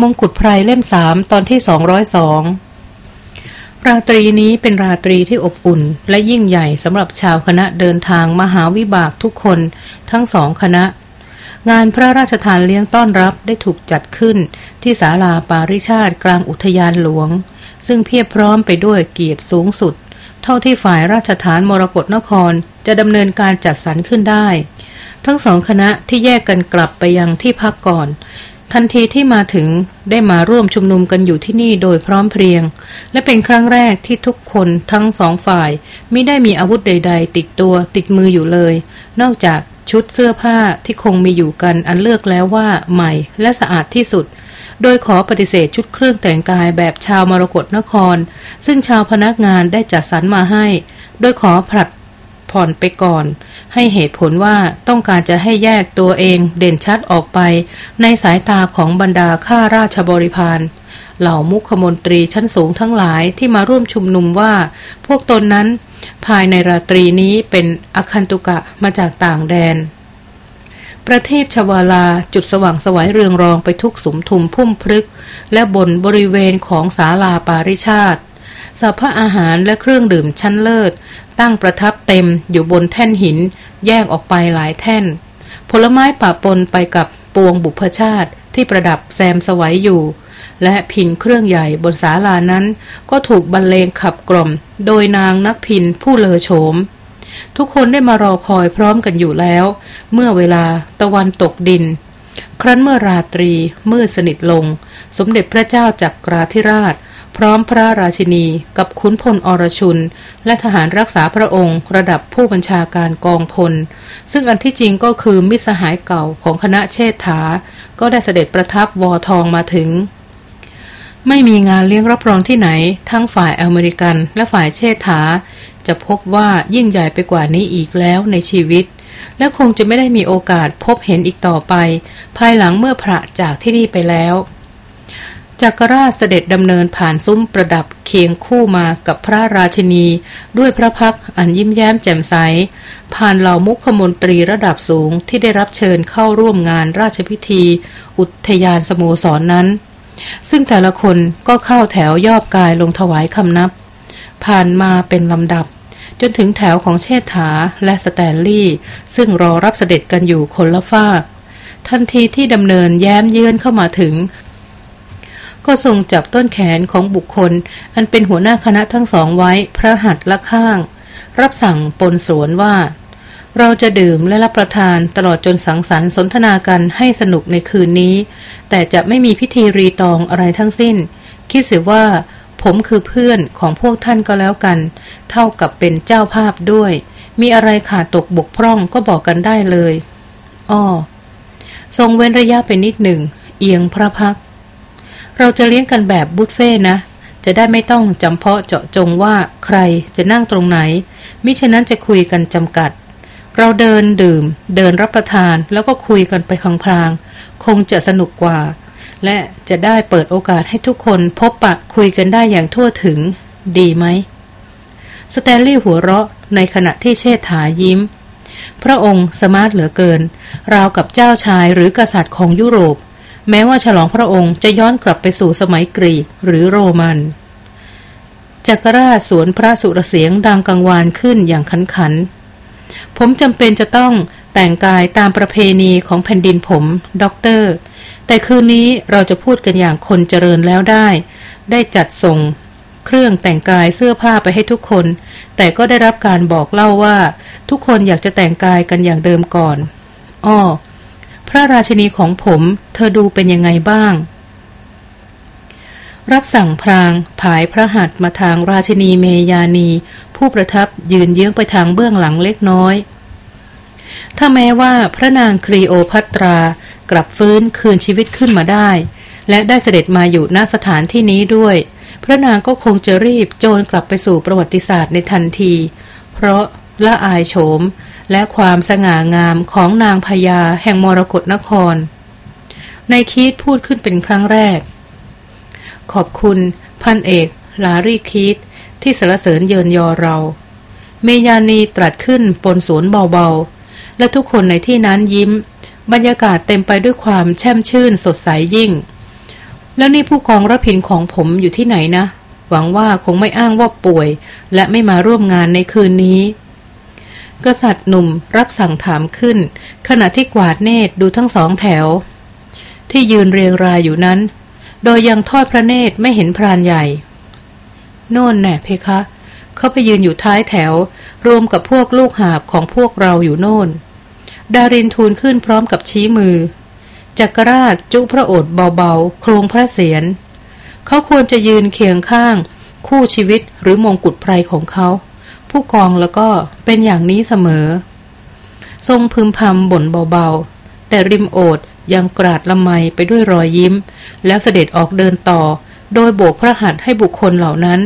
มงกุฎไพรเล่มสามตอนที่สองร้อยสองราตรีนี้เป็นราตรีที่อบอุ่น และยิ่งใหญ่สำหรับชาวคณะเดินทางมหาวิบากทุกคนทั้งสองคณะ งานพระราชทานเลี้ยงต้อนรับได้ถูกจัดขึ้นที่ศาลาปาริชาติกลางอุทยานหลวง ซึ่งเพียบพร้อมไปด้วยเกียรติสูงสุด เท่าที่ฝ่ายราชฐานมรกรนครจะดำเนินการจัดสรรขึ้นได้ ทั้งสองคณะที่แยกกันกลับไปยังที่พักก่อน ทันทีที่มาถึงได้มาร่วมชุมนุมกันอยู่ที่นี่โดยพร้อมเพรียง และเป็นครั้งแรกที่ทุกคนทั้งสองฝ่ายไม่ได้มีอาวุธใด ๆ ติดตัวติดมืออยู่เลย นอกจากชุดเสื้อผ้าที่คงมีอยู่กันอันเลือกแล้วว่าใหม่และสะอาดที่สุด โดยขอปฏิเสธชุดเครื่องแต่งกายแบบชาวมรกรนคร ซึ่งชาวพนักงานได้จัดสรรมาให้ โดยขอผลัด ผ่อนไปก่อน ให้เหตุผลว่าต้องการจะให้แยกตัวเองเด่นชัดออกไป ในสายตาของบรรดาข้าราชบริพารเหล่ามุขมนตรีชั้นสูงทั้งหลายที่มาร่วมชุมนุมว่า พวกตนนั้น ภายในราตรีนี้เป็นอคันตุกะมาจากต่างแดน ประเทศชวาลาจุดสว่างสวัยเรืองรองไปทุกสุมทุมพุ่มพลึก และบนบริเวณของศาลาปาริชาติ สัพพะอาหารและเครื่องดื่มชั้นเลิศ ตั้งประทับเต็มอยู่บนแท่นหิน แยกออกไปหลายแท่น ผลไม้ป่าปนไปกับปวงบุพชาติที่ประดับแซมสวัยอยู่ และพินเครื่องใหญ่บนศาลานั้น ก็ถูกบรรเลงขับกล่อม โดยนางนักพินผู้เลอโฉม ทุกคนได้มารอคอยพร้อมกันอยู่แล้ว เมื่อเวลาตะวันตกดิน ครั้นเมื่อราตรีมืดสนิทลง สมเด็จพระเจ้าจักราธิราช พร้อมพระราชินีกับขุนพลอรชุน และทหารรักษาพระองค์ ระดับผู้บัญชาการกองพล ซึ่งอันที่จริงก็คือมิสหายเก่าของคณะเชษฐา ก็ได้เสด็จประทับวอทองมาถึง ไม่มีงานเลี้ยงรับรองที่ไหน ทั้งฝ่ายอเมริกันและฝ่ายเชษฐา จะพบว่ายิ่งใหญ่ไปกว่านี้อีกแล้วในชีวิต และคงจะไม่ได้มีโอกาสพบเห็นอีกต่อไป ภายหลังเมื่อพระจากที่นี่ไปแล้ว จักรราชเสด็จดำเนินผ่านซุ้มประดับเคียงคู่มากับพระราชินี ด้วยพระพักอันยิ้มแย้มแจ่มใส ผ่านเหล่ามุขมนตรีระดับสูงที่ได้รับเชิญเข้าร่วมงานราชพิธี อุทยานสโมสรนนั้น ซึ่งแต่ละคนก็เข้าแถวยอบกายลงถวายคำนับ ผ่านมาเป็นลำดับ จนถึงแถวของเชษฐาและสแตนลีย์ซึ่งรอรับเสด็จกันอยู่คนละฝากทันทีที่ดำเนินแย้มเยือนเข้ามาถึง ก็ทรงจับต้นแขนของบุคคล อันเป็นหัวหน้าคณะทั้งสองไว้พระหัตถ์ละข้าง รับสั่งปนสวนว่า เราจะดื่มและรับประทานตลอดจนสังสรรค์สนทนากันให้สนุกในคืนนี้ แต่จะไม่มีพิธีรีตองอะไรทั้งสิ้น คิดเสียว่าผมคือเพื่อนของพวกท่านก็แล้วกัน เท่ากับเป็นเจ้าภาพด้วย มีอะไรขาดตกบกพร่องก็บอกกันได้เลยอ้อทรงเว้นระยะไปนิดหนึ่ง เอียงพระพัก เราจะเลี้ยงกันแบบบุฟเฟ่นะ จะได้ไม่ต้องจำเพาะเจาะจงว่าใครจะนั่งตรงไหน มิฉะนั้นจะคุยกันจำกัด เราเดินดื่ม เดินรับประทานแล้วก็คุยกันไปพลางๆ คงจะสนุกกว่า และจะได้เปิดโอกาสให้ทุกคนพบปะคุยกันได้อย่างทั่วถึง ดีไหมสแตนลีย์หัวเราะในขณะที่เชษฐายิ้ม พระองค์สมาร์ทเหลือเกิน ราวกับเจ้าชายหรือกษัตริย์ของยุโรป แม้ว่าฉลองพระองค์จะย้อนกลับไปสู่สมัยกรีกหรือโรมันจักรราชสวนพระสุรเสียงดังกังวานขึ้นอย่างขันขัน ผมจำเป็นจะต้องแต่งกายตามประเพณีของแผ่นดินผมด็อกเตอร์ แต่คืนนี้เราจะพูดกันอย่างคนเจริญแล้วได้ ได้จัดส่ง เครื่องแต่งกายเสื้อผ้าไปให้ทุกคน แต่ก็ได้รับการบอกเล่าว่า ทุกคนอยากจะแต่งกายกันอย่างเดิมก่อน อ้อ พระราชินีของผม เธอดูเป็นยังไงบ้าง รับสั่งพลางผายพระหัตถ์มาทางราชินีเมยานี ผู้ประทับยืนเยื้องไปทางเบื้องหลังเล็กน้อย ถ้าแม้ว่าพระนางครีโอพัตรากลับฟื้นคืนชีวิตขึ้นมาได้ และได้เสด็จมาอยู่ณสถานที่นี้ด้วย พระนางก็คงจะรีบโจรกลับไปสู่ประวัติศาสตร์ในทันที เพราะละอายโฉม และความสง่างามของนางพญาแห่งมรกรนคร ในคีตพูดขึ้นเป็นครั้งแรก ขอบคุณ พันเอกลารีคีตที่สรรเสริญเยินยอเรา เมยานีตรัสขึ้นปนสวนเบาๆ และทุกคนในที่นั้นยิ้ม บรรยากาศเต็มไปด้วยความแช่มชื่นสดใสยยิ่ง แล้วนี่ผู้กองรพินของผมอยู่ที่ไหนนะ หวังว่าคงไม่อ้างว่าป่วย และไม่มาร่วมงานในคืนนี้ กษัตริย์หนุ่มรับสั่งถามขึ้น ขณะที่กวาดเนตรดูทั้งสองแถว ที่ยืนเรียงรายอยู่นั้น โดยยังทอดพระเนตรไม่เห็นพรานใหญ่ โน่นแน่เพคะ เขาไปยืนอยู่ท้ายแถว รวมกับพวกลูกหาบของพวกเราอยู่โน่น ดารินทูลขึ้นพร้อมกับชี้มือ จักรราชจุพระโอษฐ์เบาๆ โครงพระเศียรเขาควรจะยืนเคียงข้าง คู่ชีวิตหรือมงกุฎไพรของเขา ผู้กองแล้วก็เป็นอย่างนี้เสมอ ทรงพึมพำบ่นเบาๆ แต่ริมโอษฐ์ยังกราดละไมไปด้วยรอยยิ้ม แล้วเสด็จออกเดินต่อ โดยโบกพระหัตถ์ให้บุคคลเหล่านั้น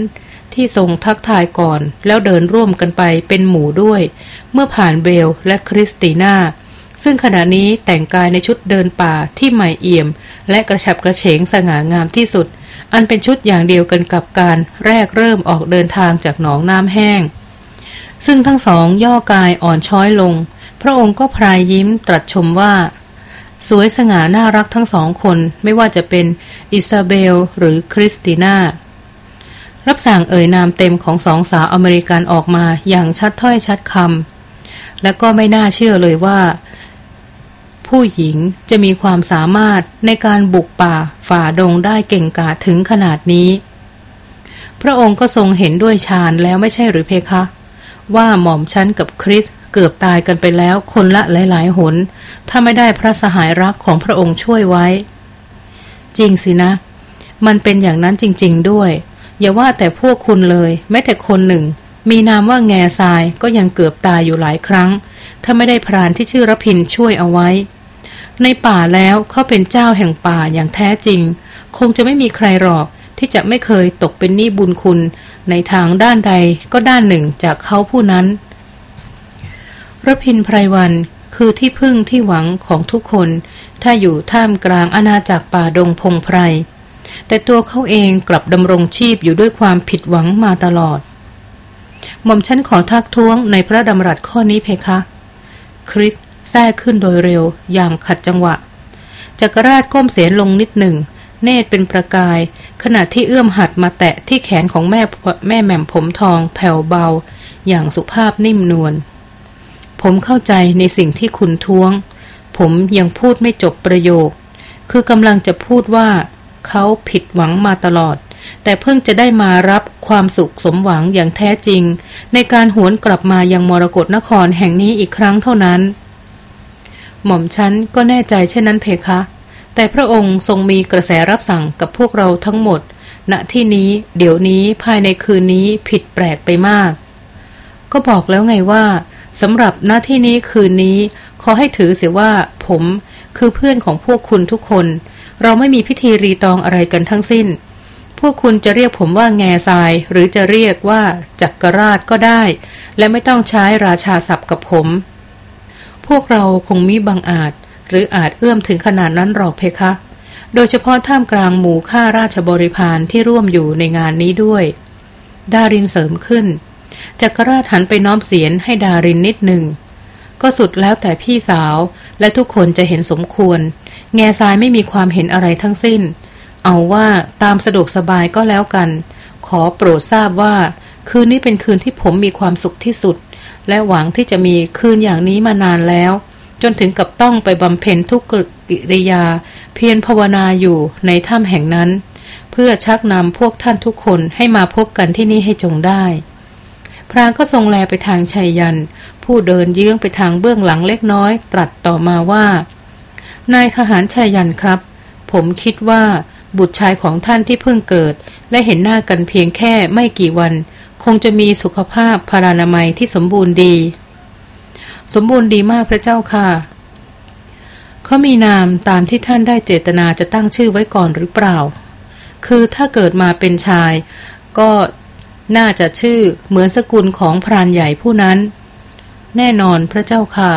ที่ทรงทักทายก่อนแล้วเดินร่วมกันไปเป็นหมู่ด้วย เมื่อผ่านเบลและคริสติน่าซึ่งขณะนี้แต่งกายในชุดเดินป่าที่ใหม่เอี่ยม และกระฉับกระเฉงสง่างามที่สุด อันเป็นชุดอย่างเดียวกันกับการแรกเริ่มออกเดินทางจากหนองน้ำแห้ง ซึ่งทั้งสองย่อกายอ่อนช้อยลง พระองค์ก็พรายยิ้มตรัสชมว่า สวยสง่าน่ารักทั้งสองคนไม่ว่าจะเป็นอิซาเบลหรือคริสติน่า รับสั่งเอ่ยนามเต็มของสองสาวอเมริกันออกมาอย่างชัดถ้อยชัดคำและก็ไม่น่าเชื่อเลยว่า ผู้หญิงจะมีความสามารถในการบุกป่าฝ่าดงได้เก่งกาจถึงขนาดนี้ พระองค์ก็ทรงเห็นด้วยฌานแล้วไม่ใช่หรือเพคะ ว่าหม่อมชั้นกับคริสเกือบตายกันไปแล้วคนละหลาย ๆ หน ถ้าไม่ได้พระสหายรักของพระองค์ช่วยไว้ จริงสินะ มันเป็นอย่างนั้นจริง ๆ ด้วย อย่าว่าแต่พวกคุณเลย แม้แต่คนหนึ่ง มีนามว่าแง่ทรายก็ยังเกือบตายอยู่หลายครั้ง ถ้าไม่ได้พรานที่ชื่อรพินช่วยเอาไว้ ในป่าแล้วเขาเป็นเจ้าแห่งป่าอย่างแท้จริง คงจะไม่มีใครหรอก ที่จะไม่เคยตกเป็นหนี้บุญคุณ ในทางด้านใดก็ด้านหนึ่งจากเขาผู้นั้นระพินไพรวันคือที่พึ่งที่หวังของทุกคน ถ้าอยู่ท่ามกลางอาณาจักรป่าดงพงไพร แต่ตัวเขาเองกลับดำรงชีพอยู่ด้วยความผิดหวังมาตลอดหม่อมฉันขอทักท้วงในพระดำรัสข้อนี้เพคะ คริสแทรกขึ้นโดยเร็ว อย่างขัดจังหวะจักรราชก้มเสียนลงนิดหนึ่ง เนตรเป็นประกาย ขณะที่เอื้อมหัดมาแตะที่แขนของแม่แม่แหม่มผมทองแผ่วเบา อย่างสุภาพนิ่มนวลผมเข้าใจในสิ่งที่คุณท้วง ผมยังพูดไม่จบประโยค คือกำลังจะพูดว่าเขาผิดหวังมาตลอด แต่เพิ่งจะได้มารับความสุขสมหวังอย่างแท้จริง ในการหวนกลับมายังมรกรนครแห่งนี้อีกครั้งเท่านั้น หม่อมฉันก็แน่ใจเช่นนั้นเพคะ แต่พระองค์ทรงมีกระแสรับสั่งกับพวกเราทั้งหมด ณที่นี้เดี๋ยวนี้ภายในคืนนี้ผิดแปลกไปมาก ก็บอกแล้วไงว่าสำหรับหน้าที่นี้คืนนี้ ขอให้ถือเสียว่าผม คือเพื่อนของพวกคุณทุกคน เราไม่มีพิธีรีตองอะไรกันทั้งสิ้น พวกคุณจะเรียกผมว่าแง่ทราย หรือจะเรียกว่าจักกรราชก็ได้ และไม่ต้องใช้ราชาศัพท์กับผม พวกเราคงมีบางอาจ หรืออาจเอื้อมถึงขนาดนั้นหรอกเพคะ โดยเฉพาะท่ามกลางหมู่ข้าราชบริพารที่ร่วมอยู่ในงานนี้ด้วย ดารินเสริมขึ้น จักรราชหันไปน้อมเสียนให้ดารินนิดหนึ่ง ก็สุดแล้วแต่พี่สาวและทุกคนจะเห็นสมควร แง่ทรายไม่มีความเห็นอะไรทั้งสิ้น เอาว่าตามสะดวกสบายก็แล้วกัน ขอโปรดทราบว่า คืนนี้เป็นคืนที่ผมมีความสุขที่สุด และหวังที่จะมีคืนอย่างนี้มานานแล้ว จนถึงกับต้องไปบำเพ็ญทุกกิริยา เพียรภาวนาอยู่ในถ้ำแห่งนั้น เพื่อชักนำพวกท่านทุกคนให้มาพบกันที่นี่ให้จงได้ พรางก็ทรงแลไปทางชัยยัน ผู้เดินเยื้องไปทางเบื้องหลังเล็กน้อย ตรัสต่อมาว่า นายทหารชัยยันครับ ผมคิดว่าบุตรชายของท่านที่เพิ่งเกิด และเห็นหน้ากันเพียงแค่ไม่กี่วัน คงจะมีสุขภาพพารานามัยที่สมบูรณ์ดี สมบูรณ์ดีมากพระเจ้าค่ะ เขามีนามตามที่ท่านได้เจตนาจะตั้งชื่อไว้ก่อนหรือเปล่า คือถ้าเกิดมาเป็นชาย ก็น่าจะชื่อเหมือนสกุลของพรานใหญ่ผู้นั้น แน่นอนพระเจ้าค่ะ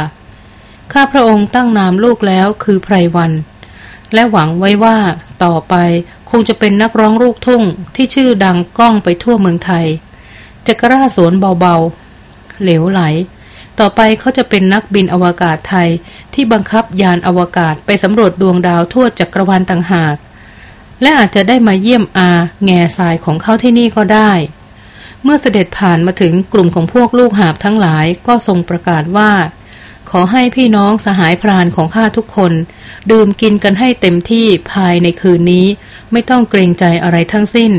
ข้าพระองค์ตั้งนามลูกแล้วคือไพรวัน และหวังไว้ว่าต่อไปคงจะเป็นนักร้องลูกทุ่งที่ชื่อดังก้องไปทั่วเมืองไทยจะกระาสวนเบาๆ เหลวไหล ต่อไปเขาจะเป็นนักบินอวกาศไทยที่บังคับยานอวกาศไปสำรวจดวงดาวทั่วจักรวาลต่างหาก และอาจจะได้มาเยี่ยมอาแง่ทรายของเขาที่นี่ก็ได้ เมื่อเสด็จผ่านมาถึงกลุ่มของพวกลูกหาบทั้งหลายก็ทรงประกาศว่า ขอให้พี่น้องสหายพรานของข้าทุกคน ดื่มกินกันให้เต็มที่ภายในคืนนี้ ไม่ต้องเกรงใจอะไรทั้งสิ้น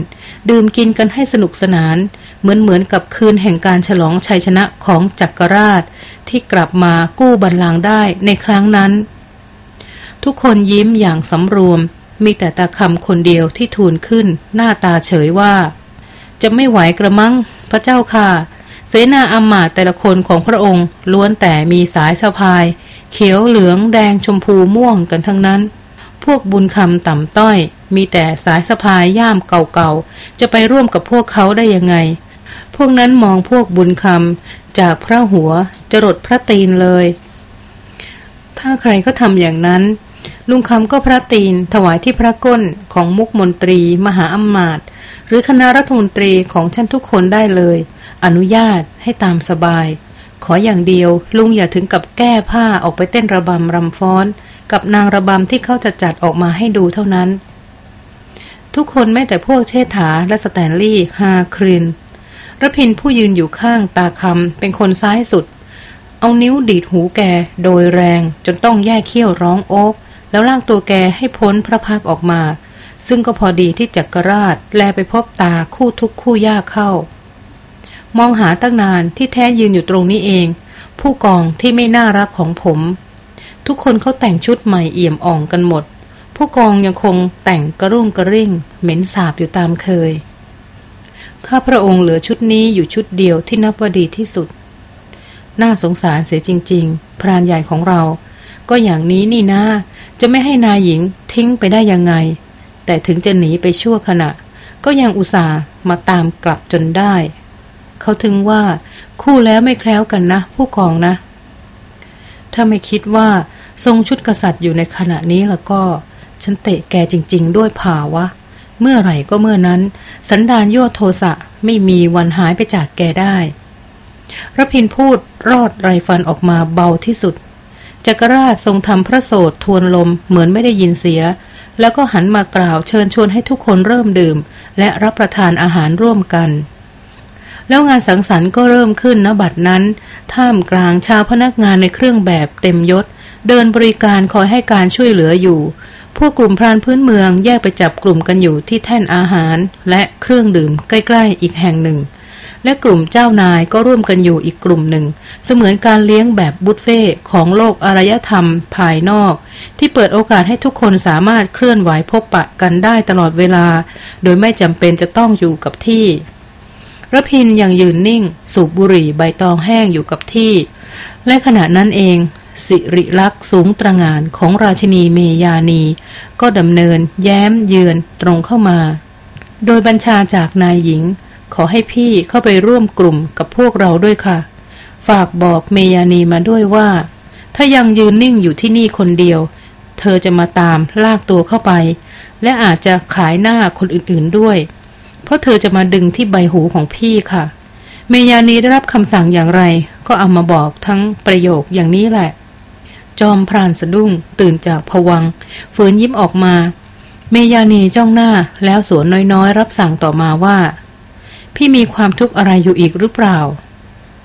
ดื่มกินกันให้สนุกสนาน เหมือนเหมือนกับคืนแห่งการฉลองชัยชนะของจักรราช ที่กลับมากู้บัลลังก์ได้ในครั้งนั้น ทุกคนยิ้มอย่างสำรวม มีแต่ตาคำคนเดียวที่ทูลขึ้น หน้าตาเฉยว่า จะไม่ไหวกระมัง พระเจ้าค่ะ เสนาอามาตแต่ละคนของพระองค์ ล้วนแต่มีสายสะพาย เขียวเหลืองแดงชมพูม่วงกันทั้งนั้นพวกบุญคำต่ำต้อย มีแต่สายสะพายย่ามเก่าๆ จะไปร่วมกับพวกเขาได้ยังไง พวกนั้นมองพวกบุญคำจากพระหัวจรดพระตีนเลย ถ้าใครก็ทำอย่างนั้น ลุงคำก็พระตีนถวายที่พระก้นของมุกมนตรีมหาอมาตย์หรือคณะรัฐมนตรีของฉันทุกคนได้เลย อนุญาตให้ตามสบาย ขออย่างเดียวลุงอย่าถึงกับแก้ผ้าออกไปเต้นระบำรำฟ้อน กับนางระบำที่เขาจะจัดออกมาให้ดูเท่านั้นทุกคนแม้แต่พวกเชษฐาและสแตนลีย์ฮาคริน ระพินผู้ยืนอยู่ข้างตาคำเป็นคนซ้ายสุด เอานิ้วดีดหูแกโดยแรงจนต้องแยกเขี้ยวร้องโอ๊กแล้วลากตัวแกให้พ้นพระพักออกมา ซึ่งก็พอดีที่จักรราชแลไปพบตาคู่ทุกคู่ยากเข้า มองหาตั้งนานที่แท้ยืนอยู่ตรงนี้เอง ผู้กองที่ไม่น่ารักของผม ทุกคนเขาแต่งชุดใหม่เอี่ยมอ่องกันหมด ผู้กองยังคงแต่งกระรุ่งกระริ่ง เหม็นสาบอยู่ตามเคย ข้าพระองค์เหลือชุดนี้อยู่ชุดเดียวที่นับว่าดีที่สุด น่าสงสารเสียจริง ๆ พรานใหญ่ของเรา ก็อย่างนี้นี่นาจะไม่ให้นายหญิงทิ้งไปได้ยังไง แต่ถึงจะหนีไปชั่วขณะ ก็ยังอุตส่าห์มาตามกลับจนได้ เขาถึงว่าคู่แล้วไม่แคล้วกันนะ ผู้กองนะ ถ้าไม่คิดว่าทรงชุดกษัตริย์อยู่ในขณะนี้แล้วก็ ฉันเตะแกจริง ๆ ด้วยผ่าวะ เมื่อไหร่ก็เมื่อนั้น สันดานโยโทสะไม่มีวันหายไปจากแกได้รพินพูดรอดไรฟันออกมาเบาที่สุดจักรราชทรงทำพระโสดทวนลมเหมือนไม่ได้ยินเสีย แล้วก็หันมากล่าวเชิญชวนให้ทุกคนเริ่มดื่ม และรับประทานอาหารร่วมกัน แล้วงานสังสรรค์ก็เริ่มขึ้นณบัดนั้น ท่ามกลางชาวพนักงานในเครื่องแบบเต็มยศ เดินบริการคอยให้การช่วยเหลืออยู่ พวกกลุ่มพรานพื้นเมืองแยกไปจับกลุ่มกันอยู่ที่แท่นอาหารและเครื่องดื่มใกล้ๆอีกแห่งหนึ่ง และกลุ่มเจ้านายก็ร่วมกันอยู่อีกกลุ่มหนึ่ง เสมือนการเลี้ยงแบบบุฟเฟ่ของโลกอารยธรรมภายนอก ที่เปิดโอกาสให้ทุกคนสามารถเคลื่อนไหวพบปะกันได้ตลอดเวลา โดยไม่จำเป็นจะต้องอยู่กับที่ระพินยังยืนนิ่ง สูบบุหรี่ใบตองแห้งอยู่กับที่ และขณะนั้นเอง สิริลักษ์สูงตระงานของราชินีเมยานี ก็ดำเนินแย้มเยือนตรงเข้ามา โดยบัญชาจากนายหญิง ขอให้พี่เข้าไปร่วมกลุ่มกับพวกเราด้วยค่ะ ฝากบอกเมยานีมาด้วยว่า ถ้ายังยืนนิ่งอยู่ที่นี่คนเดียว เธอจะมาตามลากตัวเข้าไป และอาจจะขายหน้าคนอื่นๆด้วย เพราะเธอจะมาดึงที่ใบหูของพี่ค่ะ เมยานีได้รับคำสั่งอย่างไร ก็เอามาบอกทั้งประโยคอย่างนี้แหละ จอมพรานสะดุ้ง ตื่นจากผวังฝืนยิ้มออกมา เมยานีจ้องหน้าแล้วสวนน้อยๆ รับสั่งต่อมาว่า พี่มีความทุกข์อะไรอยู่อีกหรือเปล่า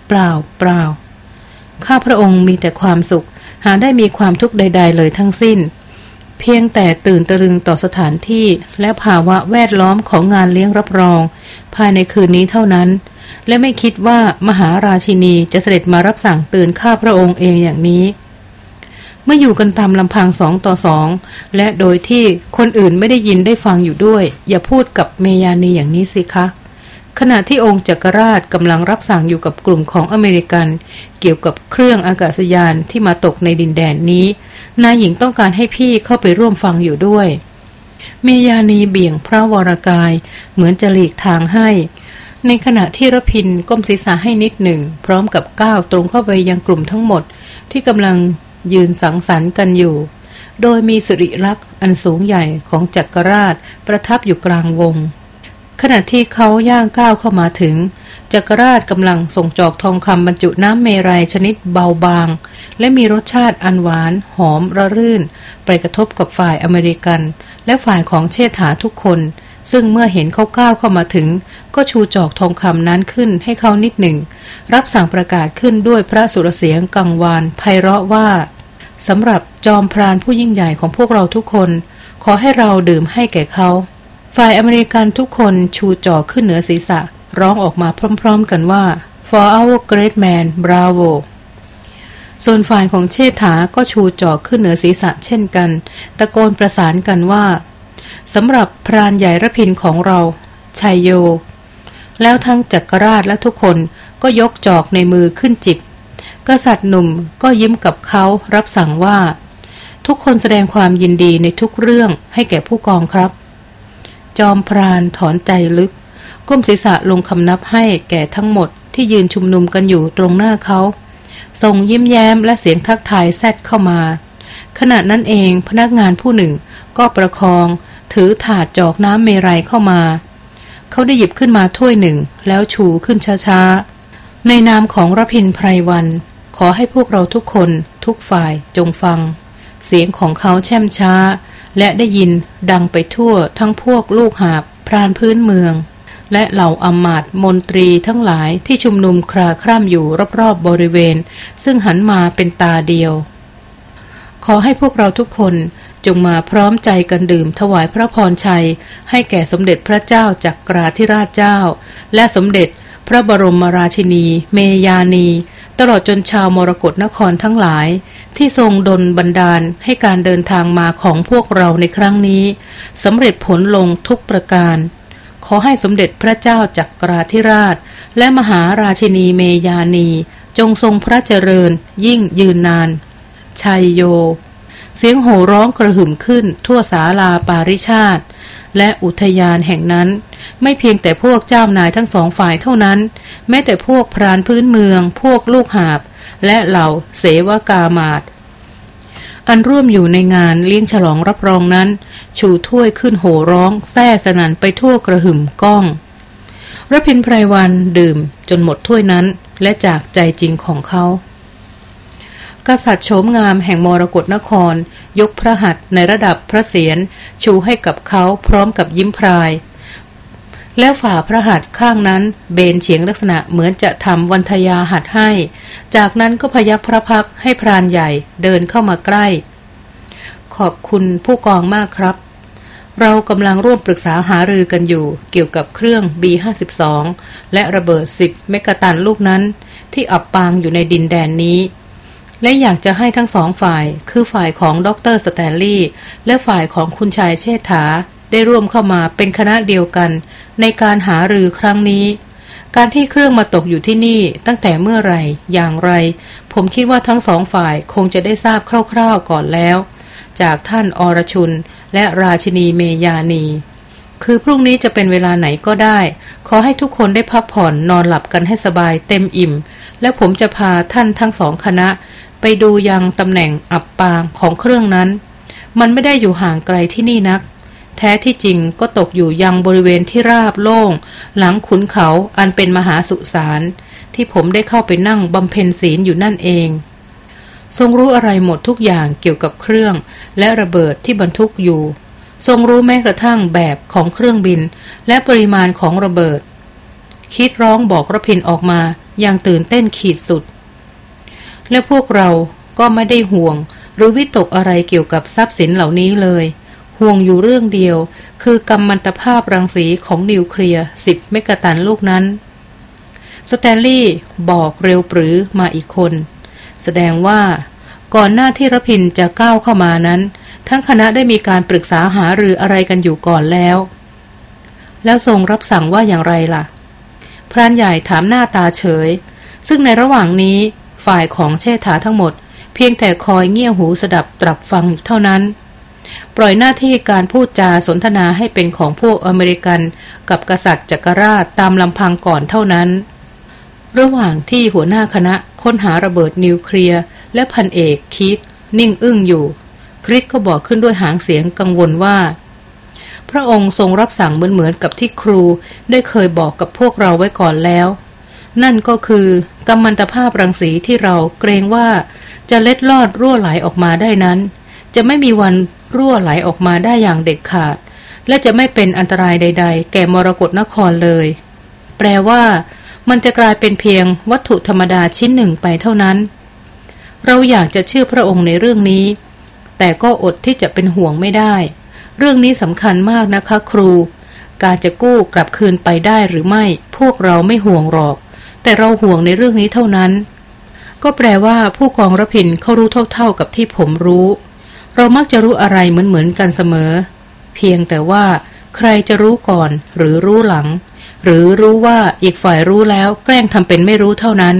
เปล่าเปล่าข้าพระองค์มีแต่ความสุข หาได้มีความทุกข์ใด ๆ เลยทั้งสิ้น เพียงแต่ตื่นตะลึงต่อสถานที่และภาวะแวดล้อมของงานเลี้ยงรับรอง ภายในคืนนี้เท่านั้น และไม่คิดว่ามหาราชินีจะเสด็จมารับสั่งตื่นข้าพระองค์เองอย่างนี้ เมื่ออยู่กันตามลำพังสองต่อสองและโดยที่คนอื่นไม่ได้ยินได้ฟังอยู่ด้วย อย่าพูดกับเมยานีอย่างนี้สิคะขณะที่องค์จักรราชกำลังรับสั่งอยู่กับกลุ่มของอเมริกัน เกี่ยวกับเครื่องอากาศยานที่มาตกในดินแดนนี้ นายหญิงต้องการให้พี่เข้าไปร่วมฟังอยู่ด้วย เมยานีเบี่ยงพระวรากาย เหมือนจะหลีกทางให้ ในขณะที่รพินก้มศีรษะให้นิดหนึ่ง พร้อมกับก้าวตรงเข้าไปยังกลุ่มทั้งหมด ที่กำลัง ยืนสังสรรค์กันอยู่ โดยมีสิริลักษ์อันสูงใหญ่ของจักรราชประทับอยู่กลางวง ขณะที่เขาย่างก้าวเข้ามาถึง จักรราชกำลังส่งจอกทองคำบรรจุน้ำเมรัยชนิดเบาบาง และมีรสชาติอันหวาน หอมระรื่น ไปกระทบกับฝ่ายอเมริกัน และฝ่ายของเชษฐาทุกคน ซึ่งเมื่อเห็นเขาก้าวเข้ามาถึง ก็ชูจอกทองคำนั้นขึ้นให้เขานิดหนึ่ง รับสั่งประกาศขึ้นด้วยพระสุรเสียงกังวานไพเราะว่าสำหรับจอมพรานผู้ยิ่งใหญ่ของพวกเราทุกคน ขอให้เราดื่มให้แก่เขาฝ่ายอเมริกันทุกคนชูจอกขึ้นเหนือศีรษะ ร้องออกมาพร้อมๆกันว่า for our great man bravo ส่วนฝ่ายของเชษฐาก็ชูจอกขึ้นเหนือศีรษะเช่นกัน ตะโกนประสานกันว่า สำหรับพรานใหญ่ระพินของเราชัยโย แล้วทั้งจักรราชและทุกคนก็ยกจอกในมือขึ้นจิบ กษัตริย์หนุ่มก็ยิ้มกับเขารับสั่งว่า ทุกคนแสดงความยินดีในทุกเรื่องให้แก่ผู้กองครับ จอมพรานถอนใจลึก ก้มศีรษะลงคำนับให้แก่ทั้งหมดที่ยืนชุมนุมกันอยู่ตรงหน้าเขาส่งยิ้มแย้มและเสียงทักทายแซดเข้ามา ขณะนั้นเองพนักงานผู้หนึ่งก็ประคอง ถือถาดจอกน้ำเมรัยเข้ามา เขาได้หยิบขึ้นมาถ้วยหนึ่ง แล้วชูขึ้นช้าๆ ในนามของรพินไพรวัน ขอให้พวกเราทุกคนทุกฝ่ายจงฟัง เสียงของเขาแช่มช้า และได้ยินดังไปทั่วทั้งพวกลูกหาบพรานพื้นเมือง และเหล่าอมาตมนตรีทั้งหลายที่ชุมนุมคราคร่ำอยู่รอบๆบบริเวณ ซึ่งหันมาเป็นตาเดียว ขอให้พวกเราทุกคน จงมาพร้อมใจกันดื่มถวายพระพรชัย ให้แก่สมเด็จพระเจ้าจักราธิราชเจ้า และสมเด็จพระบรมราชินี เมยานี ตลอดจนชาวมรกรนครทั้งหลาย ที่ทรงดลบันดาลให้การเดินทางมาของพวกเราในครั้งนี้สำเร็จผลลงทุกประการ ขอให้สมเด็จพระเจ้าจักราธิราช และมหาราชินีเมยานี จงทรงพระเจริญยิ่งยืนนาน ชัยโย เสียงโห่ร้องกระหึ่มขึ้นทั่วศาลาปาริชาติ และอุทยานแห่งนั้น ไม่เพียงแต่พวกเจ้านายทั้งสองฝ่ายเท่านั้น แม้แต่พวกพรานพื้นเมือง พวกลูกหาบ และเหล่าเสวกามาตอันร่วมอยู่ในงานเลี้ยงฉลองรับรองนั้น ชูถ้วยขึ้นโห่ร้องแซ่สนันไปทั่วกระหึ่มก้องรพินไพรวันดื่มจนหมดถ้วยนั้นและจากใจจริงของเขา กษัตริย์โฉมงามแห่งมรกรนคร ยกพระหัตถ์ในระดับพระเศียรชูให้กับเขาพร้อมกับยิ้มพราย แล้วฝ่าพระหัตถ์ข้างนั้นเบนเฉียงลักษณะเหมือนจะทำวันทยาหัดให้ จากนั้นก็พยักพระพักให้พรานใหญ่เดินเข้ามาใกล้ ขอบคุณผู้กองมากครับเรากำลังร่วมปรึกษาหารือกันอยู่เกี่ยวกับเครื่อง B52 และระเบิด 10 เมกะตันลูกนั้น ที่อับปางอยู่ในดินแดนนี้ และอยากจะให้ทั้งสองฝ่าย คือฝ่ายของดรสแตนลีย์และฝ่ายของคุณชายเชษฐา ได้ร่วมเข้ามาเป็นคณะเดียวกัน ในการหารือครั้งนี้ การที่เครื่องมาตกอยู่ที่นี่ตั้งแต่เมื่อไรอย่างไร ผมคิดว่าทั้งสองฝ่ายคงจะได้ทราบคร่าวๆก่อนแล้ว จากท่านอรชุน และราชินีเมยานีคือพรุ่งนี้จะเป็นเวลาไหนก็ได้ ขอให้ทุกคนได้พักผ่อนนอนหลับกันให้สบายเต็มอิ่ม และผมจะพาท่านทั้งสองคณะ ไปดูยังตำแหน่งอับปางของเครื่องนั้น มันไม่ได้อยู่ห่างไกลที่นี่นัก แท้ที่จริงก็ตกอยู่ยังบริเวณที่ราบโล่ง หลังขุนเขาอันเป็นมหาสุสานที่ผมได้เข้าไปนั่งบำเพ็ญศีลอยู่นั่นเอง ทรงรู้อะไรหมดทุกอย่างเกี่ยวกับเครื่อง และระเบิดที่บรรทุกอยู่ ทรงรู้แม้กระทั่งแบบของเครื่องบิน และปริมาณของระเบิด คิดร้องบอกระพินออกมาอย่างตื่นเต้นขีดสุด และพวกเราก็ไม่ได้ห่วง หรือวิตกอะไรเกี่ยวกับทรัพย์สินเหล่านี้เลย ห่วงอยู่เรื่องเดียว คือกำมันตภาพรังสีของนิวเคลียร์สิบเมกะตันลูกนั้น สแตนลีย์บอกเร็วปรือมาอีกคน แสดงว่าก่อนหน้าที่รพินจะก้าวเข้ามานั้น ทั้งคณะได้มีการปรึกษาหารืออะไรกันอยู่ก่อนแล้ว แล้วทรงรับสั่งว่าอย่างไรล่ะ พรานใหญ่ถามหน้าตาเฉย ซึ่งในระหว่างนี้ ฝ่ายของเชษฐาทั้งหมด เพียงแต่คอยเงี่ยหูสดับตรับฟังเท่านั้น ปล่อยหน้าที่การพูดจาสนทนาให้เป็นของพวกอเมริกันกับกษัตริย์จักรราชตามลำพังก่อนเท่านั้น ระหว่างที่หัวหน้าคณะค้นหาระเบิดนิวเคลียร์และพันเอกคิดนิ่งอึ้งอยู่ คริสก็บอกขึ้นด้วยหางเสียงกังวลว่า พระองค์ทรงรับสั่งเหมือนเหมือนกับที่ครูได้เคยบอกกับพวกเราไว้ก่อนแล้ว นั่นก็คือกัมมันตภาพรังสีที่เราเกรงว่าจะเล็ดลอดรั่วไหลออกมาได้นั้น จะไม่มีวันรั่วไหลออกมาได้อย่างเด็ดขาด และจะไม่เป็นอันตรายใด ๆ แก่มรกรนครเลย แปลว่า มันจะกลายเป็นเพียงวัตถุธรรมดาชิ้นหนึ่งไปเท่านั้น เราอยากจะเชื่อพระองค์ในเรื่องนี้ แต่ก็อดที่จะเป็นห่วงไม่ได้ เรื่องนี้สำคัญมากนะคะ ครู การจะกู้กลับคืนไปได้หรือไม่ พวกเราไม่ห่วงหรอก แต่เราห่วงในเรื่องนี้เท่านั้น ก็แปลว่าผู้กองระพินเขารู้เท่าๆกับที่ผมรู้ เรามักจะรู้อะไรเหมือนๆกันเสมอ เพียงแต่ว่า ใครจะรู้ก่อนหรือรู้หลัง หรือรู้ว่าอีกฝ่ายรู้แล้วแกล้งทำเป็นไม่รู้เท่านั้น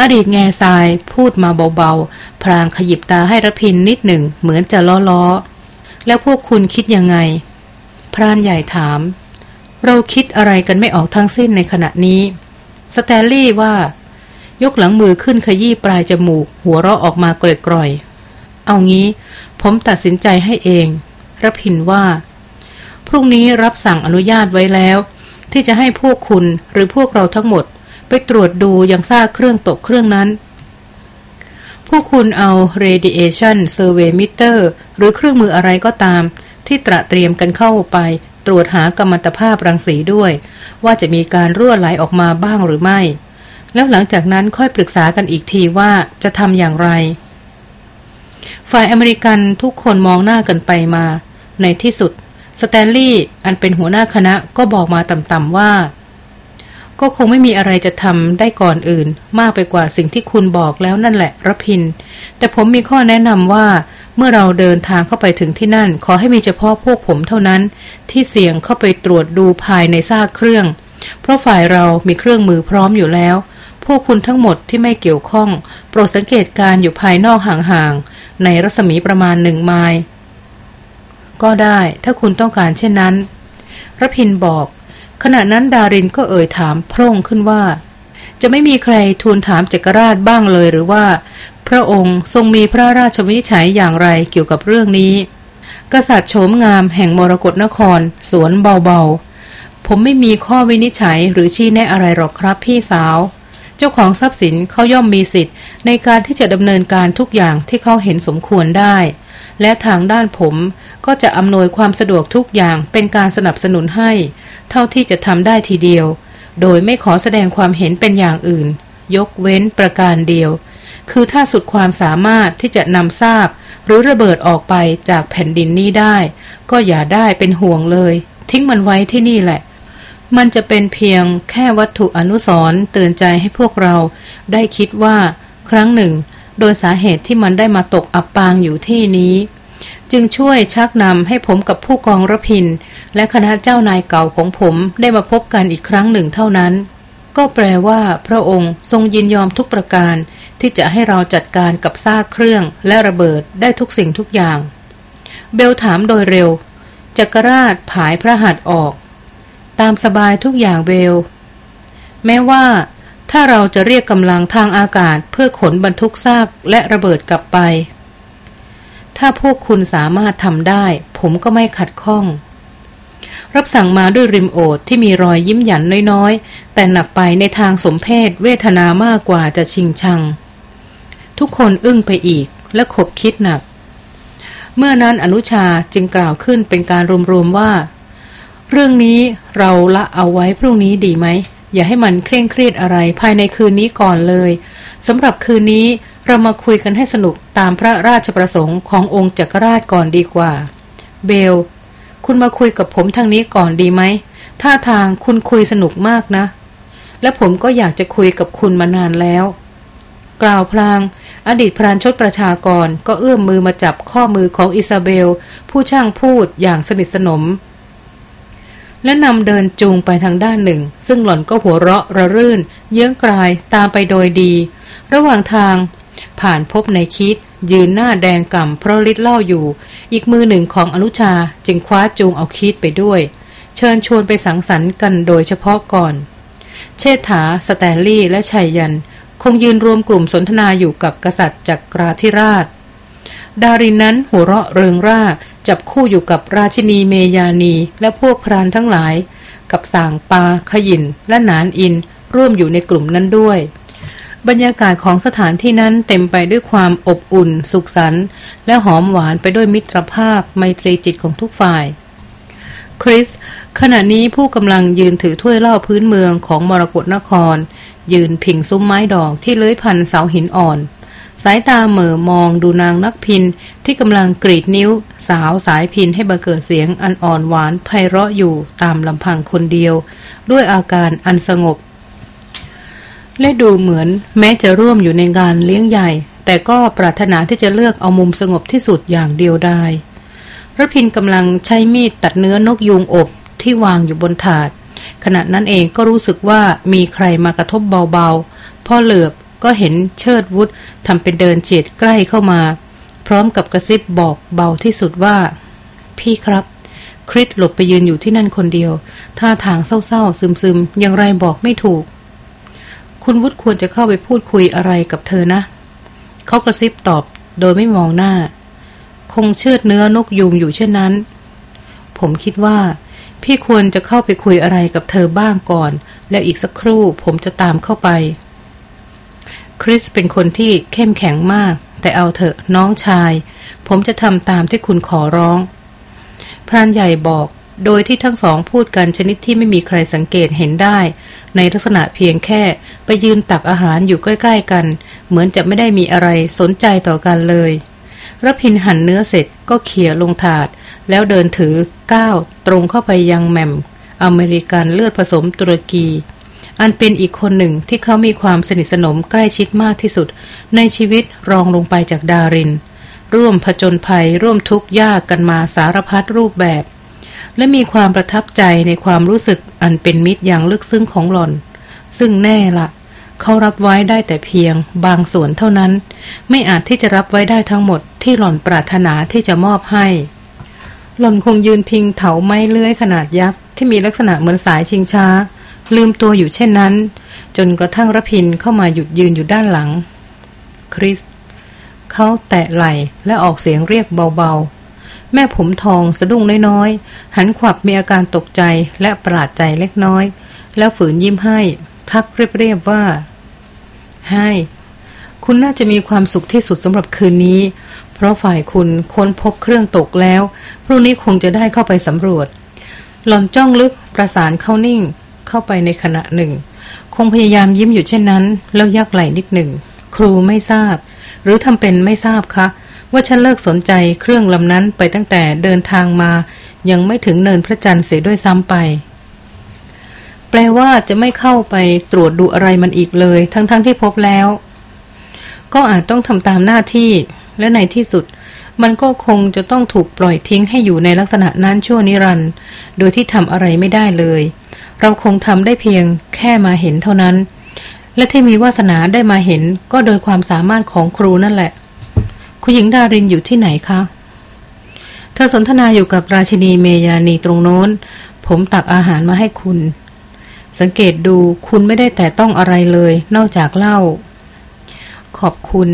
อดีตแง่ทรายพูดมาเบาๆ พรางขยิบตาให้ระพินนิดหนึ่งเหมือนจะล้อๆ แล้วพวกคุณคิดยังไง พรานใหญ่ถาม เราคิดอะไรกันไม่ออกทั้งสิ้นในขณะนี้ สแตลลี่ว่า ยกหลังมือขึ้นขยี้ปลายจมูก หัวเราะออกมาเกร่อย เอางี้ ผมตัดสินใจให้เองรับพินว่า พรุ่งนี้รับสั่งอนุญาตไว้แล้ว ที่จะให้พวกคุณหรือพวกเราทั้งหมด ไปตรวจดูยังซากเครื่องตกเครื่องนั้น พวกคุณเอา radiation survey meter หรือเครื่องมืออะไรก็ตาม ที่ตระเตรียมกันเข้าไป รวจหากรรมตภาพรังสีด้วย ว่าจะมีการรั่วไหลออกมาบ้างหรือไม่ แล้วหลังจากนั้นค่อยปรึกษากันอีกทีว่าจะทำอย่างไร ฝ่ายอเมริกันทุกคนมองหน้ากันไปมา ในที่สุด สแตนลีย์อันเป็นหัวหน้าคณะก็บอกมาต่ำๆว่า ก็คงไม่มีอะไรจะทำได้ก่อนอื่น มากไปกว่าสิ่งที่คุณบอกแล้วนั่นแหละรพิน แต่ผมมีข้อแนะนำว่า เมื่อเราเดินทางเข้าไปถึงที่นั่น ขอให้มีเฉพาะพวกผมเท่านั้น ที่เสี่ยงเข้าไปตรวจดูภายในซากเครื่อง เพราะฝ่ายเรามีเครื่องมือพร้อมอยู่แล้ว พวกคุณทั้งหมดที่ไม่เกี่ยวข้อง โปรดสังเกตการอยู่ภายนอกห่างๆในรัศมีประมาณหนึ่งไมล์ก็ได้ถ้าคุณต้องการเช่นนั้นรพินบอก ขณะนั้นดารินก็เอ่ยถามพร่งขึ้นว่า จะไม่มีใครทูลถามจักรราชบ้างเลยหรือว่า พระองค์ทรงมีพระราชวินิจฉัยอย่างไรเกี่ยวกับเรื่องนี้ กษัตริย์โฉมงามแห่งมรกรนคร สวนเบาๆ ผมไม่มีข้อวินิจฉัยหรือชี้แนะอะไรหรอกครับพี่สาว เจ้าของทรัพย์สินเขาย่อมมีสิทธิ์ ในการที่จะดำเนินการทุกอย่างที่เขาเห็นสมควรได้ และทางด้านผม ก็จะอำนวยความสะดวกทุกอย่างเป็นการสนับสนุนให้ เท่าที่จะทำได้ทีเดียว โดยไม่ขอแสดงความเห็นเป็นอย่างอื่น ยกเว้นประการเดียว คือถ้าสุดความสามารถที่จะนำทราบ หรือระเบิดออกไปจากแผ่นดินนี้ได้ ก็อย่าได้เป็นห่วงเลย ทิ้งมันไว้ที่นี่แหละมันจะเป็นเพียงแค่วัตถุอนุสรเตือนใจให้พวกเราได้คิดว่า ครั้งหนึ่ง โดยสาเหตุที่มันได้มาตกอับปางอยู่ที่นี้ จึงช่วยชักนำให้ผมกับผู้กองรพิน และคณะเจ้านายเก่าของผมได้มาพบกันอีกครั้งหนึ่งเท่านั้น ก็แปลว่าพระองค์ทรงยินยอมทุกประการ ที่จะให้เราจัดการกับซากเครื่องและระเบิดได้ทุกสิ่งทุกอย่าง เบลถามโดยเร็วจักรราชผายพระหัตถ์ออก ตามสบายทุกอย่างเวลแม้ว่า ถ้าเราจะเรียกกำลังทางอากาศเพื่อขนบรรทุกซากและระเบิดกลับไป ถ้าพวกคุณสามารถทำได้ ผมก็ไม่ขัดข้อง รับสั่งมาด้วยริมโอดที่มีรอยยิ้มหยันน้อยๆ แต่หนักไปในทางสมเพศเวทนามากกว่าจะชิงชัง ทุกคนอึ้งไปอีกและขบคิดหนัก เมื่อนั้นอนุชาจึงกล่าวขึ้นเป็นการรวมๆว่า เรื่องนี้เราละเอาไว้พรุ่งนี้ดีไหม อย่าให้มันเคร่งเครียดอะไรภายในคืนนี้ก่อนเลยสำหรับคืนนี้เรามาคุยกันให้สนุกตามพระราชประสงค์ขององค์จักรราชก่อนดีกว่า เบล คุณมาคุยกับผมทางนี้ก่อนดีไหมท่าทางคุณคุยสนุกมากนะ และผมก็อยากจะคุยกับคุณมานานแล้ว กล่าวพลาง อดีตพรานชดประชากรก็เอื้อมมือมาจับข้อมือของอิซาเบล ผู้ช่างพูดอย่างสนิทสนม และนำเดินจูงไปทางด้านหนึ่ง ซึ่งหล่อนก็หัวเราะระรื่น เยื้องกลายตามไปโดยดี ระหว่างทาง ผ่านพบในคิด ยืนหน้าแดงก่ำเพราะลิดเล่าอยู่ อีกมือหนึ่งของอนุชาจึงคว้าจูงเอาคิดไปด้วย เชิญชวนไปสังสรรค์กันโดยเฉพาะก่อน เชษฐา สแตนลี่ และชัยยัน คงยืนรวมกลุ่มสนทนาอยู่กับกษัตริย์จักราธิราช ดารินนั้นหัวเราะเริงร่า จับคู่อยู่กับราชินีเมยานีและพวกพรานทั้งหลาย กับสางปา ขยินและนานอิน ร่วมอยู่ในกลุ่มนั้นด้วย บรรยากาศของสถานที่นั้นเต็มไปด้วยความอบอุ่น สุขสันต์และหอมหวานไปด้วยมิตรภาพไมตรีจิตของทุกฝ่ายคริสขณะนี้ผู้กำลังยืนถือถ้วยเหล้าพื้นเมืองของมรกรนคร ยืนผิงซุ้มไม้ดอกที่เลื้อยพันเสาหินอ่อน สายตาเหม่อมองดูนางนักพินที่กำลังกรีดนิ้ว สาวสายพินให้บังเกิดเสียงอันอ่อนหวานไพเราะอยู่ตามลำพังคนเดียว ด้วยอาการอันสงบ และดูเหมือนแม้จะร่วมอยู่ในงานเลี้ยงใหญ่ แต่ก็ปรารถนาที่จะเลือกเอามุมสงบที่สุดอย่างเดียวได้ระพินกำลังใช้มีดตัดเนื้อนกยูงอบที่วางอยู่บนถาดขณะนั้นเองก็รู้สึกว่ามีใครมากระทบเบาๆพ่อเหลือบ ก็เห็นเชิดวุฒทำเป็นเดินเฉียดใกล้เข้ามา พร้อมกับกระซิบบอกเบาที่สุดว่า พี่ครับ คริสหลบไปยืนอยู่ที่นั่นคนเดียว ท่าทางเศร้าๆ ซึมๆ อย่างไรบอกไม่ถูก คุณวุฒควรจะเข้าไปพูดคุยอะไรกับเธอนะ เขากระซิบตอบโดยไม่มองหน้า คงเชือดเนื้อนกยุงอยู่เช่นนั้น ผมคิดว่าพี่ควรจะเข้าไปคุยอะไรกับเธอบ้างก่อน แล้วอีกสักครู่ผมจะตามเข้าไป คริสเป็นคนที่เข้มแข็งมาก แต่เอาเถอะน้องชาย ผมจะทำตามที่คุณขอร้อง พรานใหญ่บอกโดยที่ทั้งสองพูดกันชนิดที่ไม่มีใครสังเกตเห็นได้ ในลักษณะเพียงแค่ ไปยืนตักอาหารอยู่ใกล้ ๆ กัน เหมือนจะไม่ได้มีอะไรสนใจต่อกันเลยรพินหั่นเนื้อเสร็จก็เขี่ยลงถาด แล้วเดินถือก้าวตรงเข้าไปยังแมม อเมริกันเลือดผสมตุรกี อันเป็นอีกคนหนึ่งที่เขามีความสนิทสนมใกล้ชิดมากที่สุด ในชีวิตรองลงไปจากดาริน ร่วมผจญภัยร่วมทุกข์ยากกันมาสารพัดรูปแบบ และมีความประทับใจในความรู้สึกอันเป็นมิตรอย่างลึกซึ้งของหล่อน ซึ่งแน่ละเขารับไว้ได้แต่เพียง บางส่วนเท่านั้น ไม่อาจที่จะรับไว้ได้ทั้งหมดที่หล่อนปรารถนาที่จะมอบให้ หล่อนคงยืนพิงเถาไม้เลื้อยขนาดยักษ์ที่มีลักษณะเหมือนสายชิงช้า ลืมตัวอยู่เช่นนั้น จนกระทั่งระพินเข้ามาหยุดยืนอยู่ด้านหลัง คริสเขาแตะไหล่และออกเสียงเรียกเบาๆ แม่ผมทองสะดุ้งน้อยๆ หันขวับมีอาการตกใจและประหลาดใจเล็กน้อย แล้วฝืนยิ้มให้ ทักเรียบๆว่าให้คุณน่าจะมีความสุขที่สุดสำหรับคืนนี้ เพราะฝ่ายคุณค้นพบเครื่องตกแล้ว พรุ่งนี้คงจะได้เข้าไปสำรวจ หล่อนจ้องลึกประสานเข้านิ่ง เข้าไปในขณะหนึ่ง คงพยายามยิ้มอยู่เช่นนั้น แล้วยักไหล่นิดหนึ่ง ครูไม่ทราบ หรือทำเป็นไม่ทราบคะ ว่าฉันเลิกสนใจเครื่องลำนั้นไปตั้งแต่เดินทางมา ยังไม่ถึงเนินพระจันทร์เสียด้วยซ้ำไป แปลว่าจะไม่เข้าไปตรวจดูอะไรมันอีกเลย ทั้งๆทที่พบแล้ว ก็อาจต้องทำตามหน้าที่และในที่สุดมันก็คงจะต้องถูกปล่อยทิ้งให้อยู่ในลักษณะนั้นชั่วนิรันดร์โดยที่ทำอะไรไม่ได้เลย เราคงทำได้เพียงแค่มาเห็นเท่านั้น และที่มีวาสนาได้มาเห็นก็โดยความสามารถของครูนั่นแหละ คุณหญิงดารินอยู่ที่ไหนคะ เธอสนทนาอยู่กับราชินีเมยานีตรงโน้น ผมตักอาหารมาให้คุณ สังเกตดูคุณไม่ได้แต่ต้องอะไรเลย นอกจากเหล้าขอบคุณ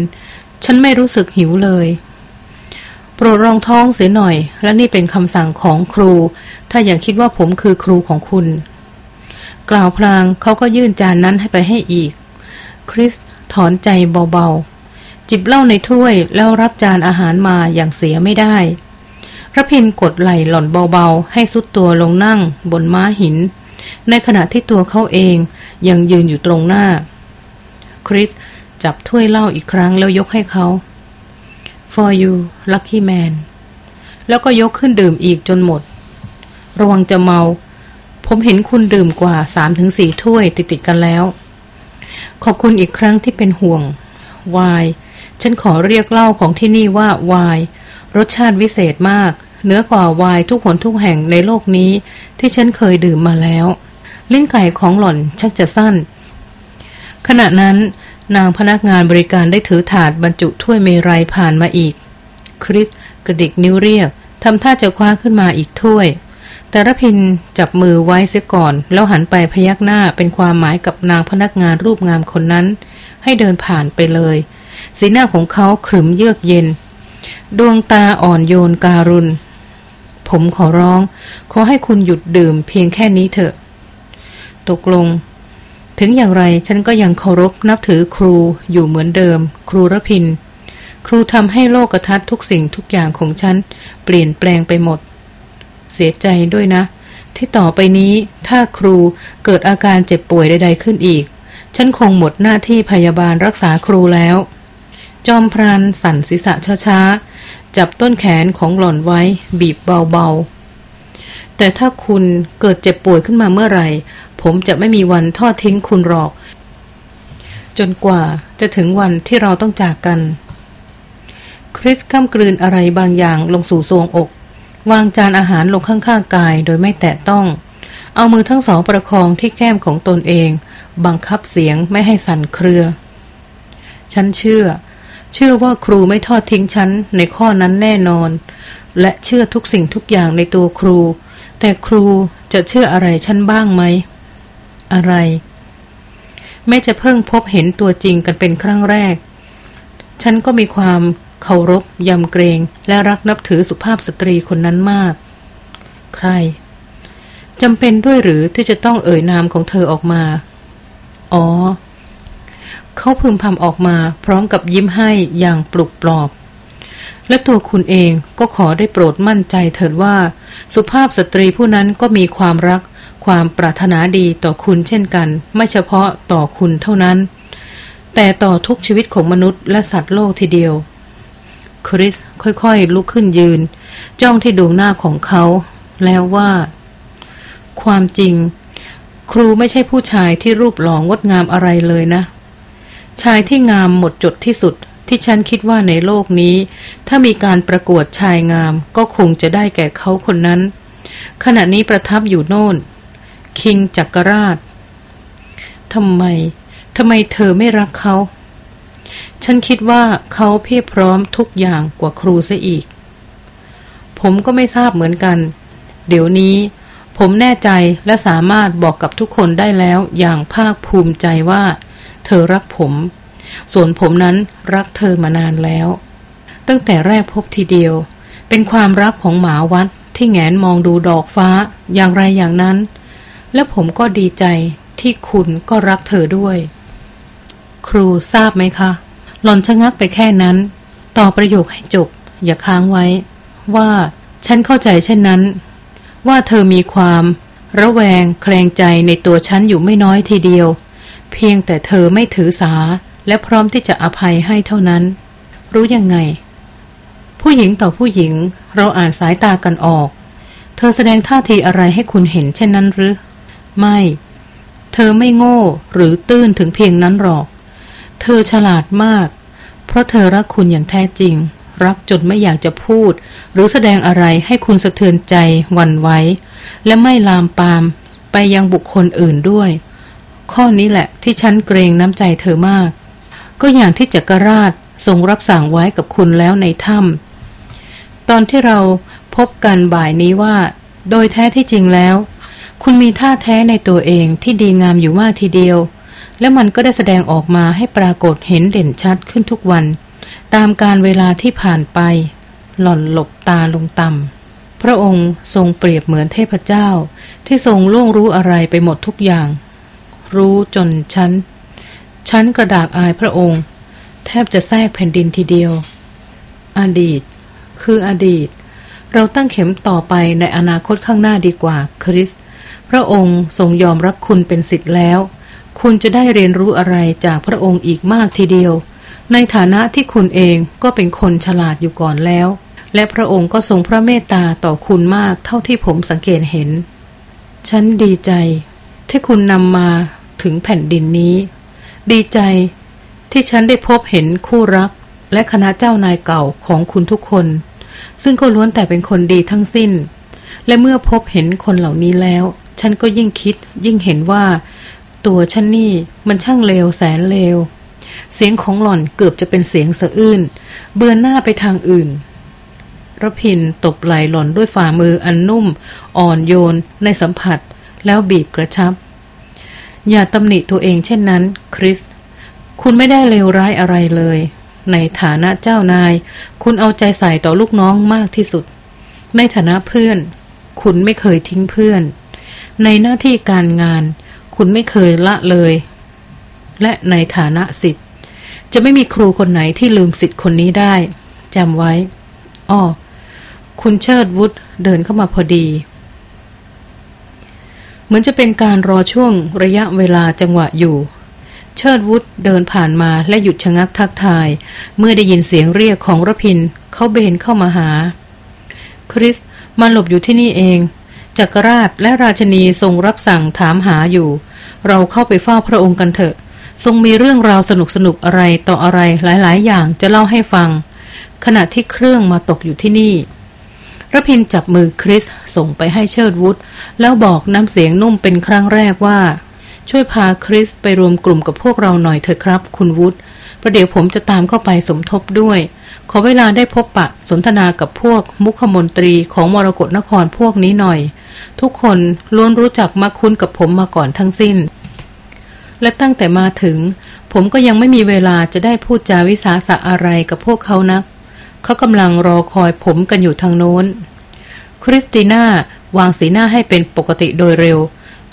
ฉันไม่รู้สึกหิวเลยโปรดรองท้องเสียหน่อย และนี่เป็นคำสั่งของครู ถ้าอย่างคิดว่าผมคือครูของคุณ กล่าวพลางเขาก็ยื่นจานนั้นให้ไปให้อีก คริสถอนใจเบาๆ จิบเหล้าในถ้วยแล้วรับจานอาหารมาอย่างเสียไม่ได้ระพินกดไหล่หล่อนเบาๆ ให้สุดตัวลงนั่งบนม้าหิน ในขณะที่ตัวเขาเองยังยืนอยู่ตรงหน้า คริสจับถ้วยเหล้าอีกครั้งแล้วยกให้เขา for you lucky man แล้วก็ยกขึ้นดื่มอีกจนหมด ระวังจะเมา ผมเห็นคุณดื่มกว่าสามถึงสี่ถ้วยติดๆกันแล้ว ขอบคุณอีกครั้งที่เป็นห่วงวายฉันขอเรียกเหล้าของที่นี่ว่าวายรสชาติวิเศษมาก เนื้อกว่าวายทุกหนทุกแห่งในโลกนี้ ที่ฉันเคยดื่มมาแล้ว ลิ้นไก่ของหล่อนชักจะสั้น ขณะนั้นนางพนักงานบริการได้ถือถาดบรรจุถ้วยเมรัยผ่านมาอีก คริสกระดิกนิ้วเรียกทำท่าจะคว้าขึ้นมาอีกถ้วย แต่ระพินจับมือไว้เสียก่อน แล้วหันไปพยักหน้าเป็นความหมายกับนางพนักงานรูปงามคนนั้น ให้เดินผ่านไปเลย สีหน้าของเขาขรึมเยือกเย็น ดวงตาอ่อนโยนการุณ ผมขอร้อง ขอให้คุณหยุดดื่มเพียงแค่นี้เถอะ ตกลง ถึงอย่างไรฉันก็ยังเคารพนับถือครูอยู่เหมือนเดิม ครูระพิน ครูทำให้โลกกทัดทุกสิ่งทุกอย่างของฉัน เปลี่ยนแปลงไปหมด เสียใจด้วยนะ ที่ต่อไปนี้ถ้าครูเกิดอาการเจ็บป่วยใด ๆขึ้นอีก ฉันคงหมดหน้าที่พยาบาลรักษาครูแล้ว จอมพรานสั่นศีรษะช้าๆ จับต้นแขนของหล่อนไว้ บีบเบาๆ แต่ถ้าคุณเกิดเจ็บป่วยขึ้นมาเมื่อไหร่ ผมจะไม่มีวันทอดทิ้งคุณหรอก จนกว่าจะถึงวันที่เราต้องจากกัน คริสก้ากลืนอะไรบางอย่างลงสู่ทรวงอก วางจานอาหารลงข้างๆกายโดยไม่แตะต้อง เอามือทั้งสองประคองที่แก้มของตนเอง บังคับเสียงไม่ให้สั่นเครือ ฉันเชื่อ เชื่อว่าครูไม่ทอดทิ้งฉันในข้อนั้นแน่นอน และเชื่อทุกสิ่งทุกอย่างในตัวครู แต่ครูจะเชื่ออะไรฉันบ้างไหม อะไร แม้จะเพิ่งพบเห็นตัวจริงกันเป็นครั้งแรก ฉันก็มีความ เคารพยำเกรงและรักนับถือสุภาพสตรีคนนั้นมาก ใครจำเป็นด้วยหรือที่จะต้องเอ่ยนามของเธอออกมา อ๋อ เขาพึมพำออกมาพร้อมกับยิ้มให้อย่างปลุกปลอบ และตัวคุณเองก็ขอได้โปรดมั่นใจเถิดว่า สุภาพสตรีผู้นั้นก็มีความรัก ความปรารถนาดีต่อคุณเช่นกัน ไม่เฉพาะต่อคุณเท่านั้น แต่ต่อทุกชีวิตของมนุษย์และสัตว์โลกทีเดียว คริสค่อยๆ ลุกขึ้นยืน จ้องที่ดวงหน้าของเขา แล้วว่า ความจริง ครูไม่ใช่ผู้ชายที่รูปหล่องดงามอะไรเลยนะ ชายที่งามหมดจดที่สุดที่ฉันคิดว่าในโลกนี้ ถ้ามีการประกวดชายงามก็คงจะได้แก่เขาคนนั้น ขณะนี้ประทับอยู่โน่น คิงจักรราชทำไมทำไมเธอไม่รักเขา ฉันคิดว่าเขาเพียบพร้อมทุกอย่างกว่าครูซะอีก ผมก็ไม่ทราบเหมือนกัน เดี๋ยวนี้ ผมแน่ใจและสามารถบอกกับทุกคนได้แล้วอย่างภาคภูมิใจว่า เธอรักผม ส่วนผมนั้นรักเธอมานานแล้ว ตั้งแต่แรกพบทีเดียว เป็นความรักของหมาวัดที่แงนมองดูดอกฟ้าอย่างไรอย่างนั้น และผมก็ดีใจที่คุณก็รักเธอด้วย ครูทราบไหมคะ หล่อนชะงักไปแค่นั้น ต่อประโยคให้จบ อย่าค้างไว้ ว่าฉันเข้าใจเช่นนั้น ว่าเธอมีความ ระแวงแคลงใจในตัวฉันอยู่ไม่น้อยทีเดียว เพียงแต่เธอไม่ถือสา และพร้อมที่จะอภัยให้เท่านั้น รู้ยังไง ผู้หญิงต่อผู้หญิง เราอ่านสายตากันออก เธอแสดงท่าทีอะไรให้คุณเห็นเช่นนั้นหรือ ไม่ เธอไม่โง่หรือตื้นถึงเพียงนั้นหรอก เธอฉลาดมาก เพราะเธอรักคุณอย่างแท้จริง รักจนไม่อยากจะพูด หรือแสดงอะไรให้คุณสะเทือนใจหวันไหวและไม่ลามปาม ไปยังบุคคลอื่นด้วย ข้อนี้แหละที่ฉันเกรงน้ำใจเธอมาก ก็อย่างที่จักรราชทรงรับสั่งไว้กับคุณแล้วในถ้ำตอนที่เราพบกันบ่ายนี้ว่า โดยแท้ที่จริงแล้ว คุณมีท่าแท้ในตัวเองที่ดีงามอยู่มากทีเดียว และมันก็ได้แสดงออกมาให้ปรากฏเห็นเด่นชัดขึ้นทุกวัน ตามการเวลาที่ผ่านไป หล่อนหลบตาลงต่ำพระองค์ทรงเปรียบเหมือนเทพเจ้า ที่ทรงล่วงรู้อะไรไปหมดทุกอย่าง รู้จนฉันฉันกระดากอายพระองค์ แทบจะแทรกแผ่นดินทีเดียว อดีต คืออดีต เราตั้งเข็มต่อไปในอนาคตข้างหน้าดีกว่าคริสพระองค์ทรงยอมรับคุณเป็นสิทธิ์แล้ว คุณจะได้เรียนรู้อะไรจากพระองค์อีกมากทีเดียว ในฐานะที่คุณเองก็เป็นคนฉลาดอยู่ก่อนแล้ว และพระองค์ก็ทรงพระเมตตาต่อคุณมากเท่าที่ผมสังเกตเห็น ฉันดีใจ ที่คุณนำมาถึงแผ่นดินนี้ ดีใจ ที่ฉันได้พบเห็นคู่รัก และคณะเจ้านายเก่าของคุณทุกคน ซึ่งก็ล้วนแต่เป็นคนดีทั้งสิ้น และเมื่อพบเห็นคนเหล่านี้แล้ว ฉันก็ยิ่งคิดยิ่งเห็นว่า ตัวฉันนี่มันช่างเลวแสนเลว เสียงของหล่อนเกือบจะเป็นเสียงสะอื้น เบือนหน้าไปทางอื่นระพินตบไหลหล่อนด้วยฝ่ามืออันนุ่ม อ่อนโยน ในสัมผัส แล้วบีบกระชับ อย่าตำหนิตัวเองเช่นนั้น คริส คุณไม่ได้เลวร้ายอะไรเลย ในฐานะเจ้านาย คุณเอาใจใส่ต่อลูกน้องมากที่สุด ในฐานะเพื่อน คุณไม่เคยทิ้งเพื่อน ในหน้าที่การงาน คุณไม่เคยละเลย และในฐานะสิทธิ์ จะไม่มีครูคนไหนที่ลืมสิทธิ์คนนี้ได้จำไว้อ้อคุณเชิดวุฒเดินเข้ามาพอดี เหมือนจะเป็นการรอช่วงระยะเวลาจังหวะอยู่ เชิดวุฒเดินผ่านมาและหยุดชะงักทักทาย เมื่อได้ยินเสียงเรียกของรพินเขาเบนเข้ามาหา คริสมาหลบอยู่ที่นี่เอง จักรราชและราชนีทรงรับสั่งถามหาอยู่ เราเข้าไปเฝ้าพระองค์กันเถอะ ทรงมีเรื่องราวสนุกสนุกอะไรต่ออะไรหลายๆ อย่างจะเล่าให้ฟัง ขณะที่เครื่องมาตกอยู่ที่นี่ระพินจับมือคริสส่งไปให้เชิดวุฒแล้วบอกน้ำเสียงนุ่มเป็นครั้งแรกว่า ช่วยพาคริสไปรวมกลุ่มกับพวกเราหน่อยเถิดครับ คุณวุฒ ประเดี๋ยวผมจะตามเข้าไปสมทบด้วย ขอเวลาได้พบปะสนทนากับพวกมุขมนตรีของมรกรนครพวกนี้หน่อย ทุกคนล้วนรู้จักมาคุ้นกับผมมาก่อนทั้งสิ้น และตั้งแต่มาถึง ผมก็ยังไม่มีเวลาจะได้พูดจาวิสาสะอะไรกับพวกเขานะักเขากำลังรอคอยผมกันอยู่ทางโน้น คริสติน่าวางสีหน้าให้เป็นปกติโดยเร็ว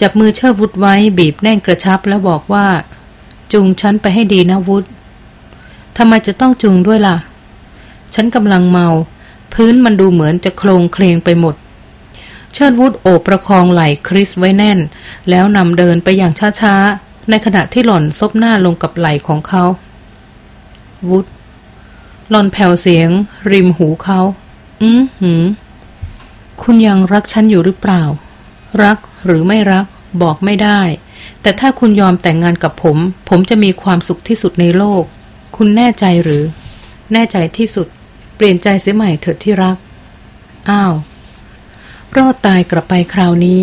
จับมือเชิดวุฒไว้บีบแน่นกระชับแล้วบอกว่า จุงฉันไปให้ดีนะวุฒ ทำไมจะต้องจุงด้วยล่ะ ฉันกำลังเมา พื้นมันดูเหมือนจะโครงเคลงไปหมด เชิดวุฒโอบประคองไหล่คริสไว้แน่น แล้วนำเดินไปอย่างช้าๆ ในขณะที่หล่อนซบหน้าลงกับไหล่ของเขา วุฒหลอนแผ่วเสียง ริมหูเขา อืมหืมคุณยังรักฉันอยู่หรือเปล่า รักหรือไม่รัก บอกไม่ได้ แต่ถ้าคุณยอมแต่งงานกับผม ผมจะมีความสุขที่สุดในโลก คุณแน่ใจหรือ แน่ใจที่สุด เปลี่ยนใจเสียใหม่เถิดที่รัก อ้าว รอดตายกลับไปคราวนี้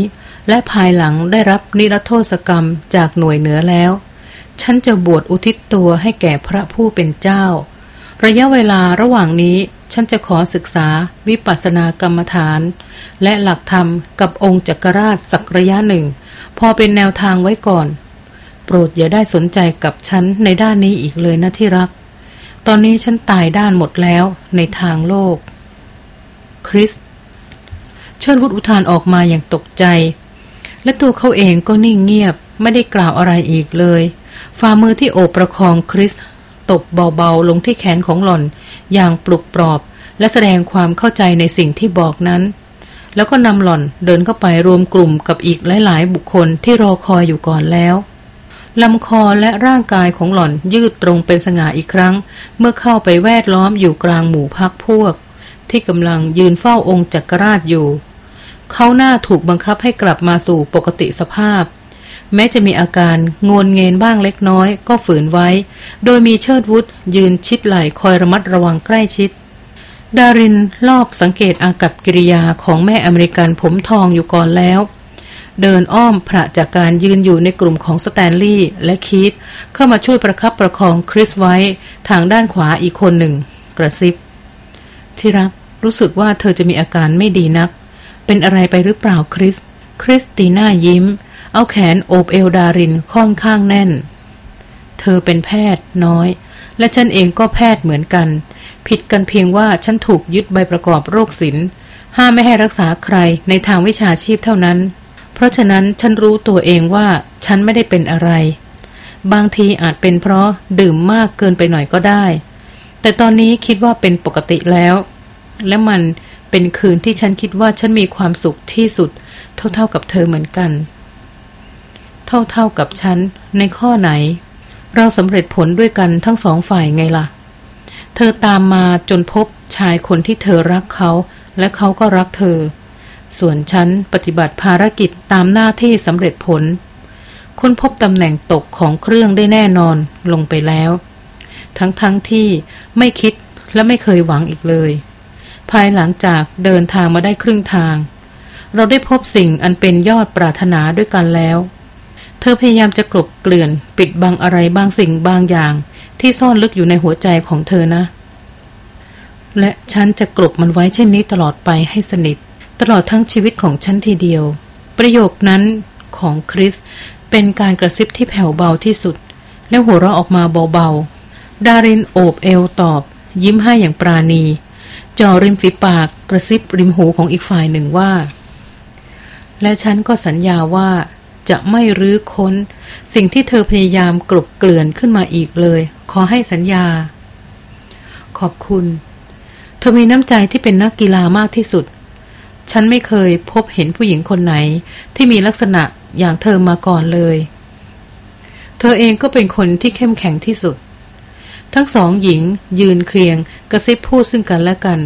และภายหลังได้รับนิรโทษกรรมจากหน่วยเหนือแล้ว ฉันจะบวชอุทิศตัวให้แก่พระผู้เป็นเจ้า ระยะเวลาระหว่างนี้ฉันจะขอศึกษาวิปัสสนากรรมฐาน และหลักธรรมกับองค์จักรราชสักระยะหนึ่ง พอเป็นแนวทางไว้ก่อน ปรดอย่าได้สนใจกับฉันในด้านนี้อีกเลยนะที่รัก ตอนนี้ฉันตายด้านหมดแล้วในทางโลก คริส เชิญวุฒอุทานออกมาอย่างตกใจ และตัวเขาเองก็นิ่งเงียบไม่ได้กล่าวอะไรอีกเลย ฝ่ามือที่โอบประคองคริส ตบเบาๆลงที่แขนของหล่อน อย่างปลุกปลอบ และแสดงความเข้าใจในสิ่งที่บอกนั้นแล้วก็นำหล่อนเดินเข้าไปรวมกลุ่มกับอีกหลาย ๆ บุคคลที่รอคอยอยู่ก่อนแล้ว ลำคอและร่างกายของหล่อนยืดตรงเป็นสง่าอีกครั้ง เมื่อเข้าไปแวดล้อมอยู่กลางหมู่พักพวก ที่กำลังยืนเฝ้าองค์จักรราชอยู่ เขาหน้าถูกบังคับให้กลับมาสู่ปกติสภาพ แม้จะมีอาการโงนเงนบ้างเล็กน้อยก็ฝืนไว้ โดยมีเชิดวุฒยืนชิดไหล่คอยระมัดระวังใกล้ชิด ดารินลอบสังเกตอากัปกิริยาของแม่อเมริกันผมทองอยู่ก่อนแล้ว เดินอ้อมผละจากการยืนอยู่ในกลุ่มของสแตนลีย์และคีธเข้ามาช่วยประคับประคองคริสไว้ทางด้านขวาอีกคนหนึ่ง กระซิบ ที่รักรู้สึกว่าเธอจะมีอาการไม่ดีนัก เป็นอะไรไปหรือเปล่าคริส คริสตีน่ายิ้ม เอาแขนโอบเอลดารินค่อนข้างแน่น เธอเป็นแพทย์น้อย และฉันเองก็แพทย์เหมือนกัน ผิดกันเพียงว่าฉันถูกยึดใบประกอบโรคศิลห้ามไม่ให้รักษาใครในทางวิชาชีพเท่านั้น ราะฉะนั้นฉันรู้ตัวเองว่าฉันไม่ได้เป็นอะไร บางทีอาจเป็นเพราะดื่มมากเกินไปหน่อยก็ได้ แต่ตอนนี้คิดว่าเป็นปกติแล้ว และมันเป็นคืนที่ฉันคิดว่าฉันมีความสุขที่สุด เท่าๆกับเธอเหมือนกัน เท่าๆกับฉันในข้อไหน เราสำเร็จผลด้วยกันทั้งสองฝ่ายไงล่ะ เธอตามมาจนพบชายคนที่เธอรักเขา และเขาก็รักเธอ ส่วนฉันปฏิบัติภารกิจตามหน้าที่สำเร็จผล ค้นพบตำแหน่งตกของเครื่องได้แน่นอนลงไปแล้ว ทั้งๆทที่ไม่คิดและไม่เคยหวังอีกเลย ภายหลังจากเดินทางมาได้ครึ่งทาง เราได้พบสิ่งอันเป็นยอดปรารถนาด้วยกันแล้ว เธอพยายามจะกลบเกลื่อน ปิดบังอะไรบางสิ่งบางอย่าง ที่ซ่อนลึกอยู่ในหัวใจของเธอนะ และฉันจะกลบมันไว้เช่นนี้ตลอดไปให้สนิท ตลอดทั้งชีวิตของฉันทีเดียว ประโยคนั้นของคริสเป็นการกระซิบที่แผ่วเบาที่สุด แล้วหัวเราะออกมาเบาๆ ดารินโอบเอวตอบ ยิ้มให้อย่างปราณีจ่อริมฝีปากกระซิบริมหูของอีกฝ่ายหนึ่งว่า และฉันก็สัญญาว่าจะไม่รื้อค้น สิ่งที่เธอพยายามกลบเกลื่อนขึ้นมาอีกเลย ขอให้สัญญา ขอบคุณ เธอมีน้ำใจที่เป็นนักกีฬามากที่สุด ฉันไม่เคยพบเห็นผู้หญิงคนไหน ที่มีลักษณะอย่างเธอมาก่อนเลย เธอเองก็เป็นคนที่เข้มแข็งที่สุด ทั้งสองหญิง ยืนเคียง กระซิบพูดซึ่งกันและกัน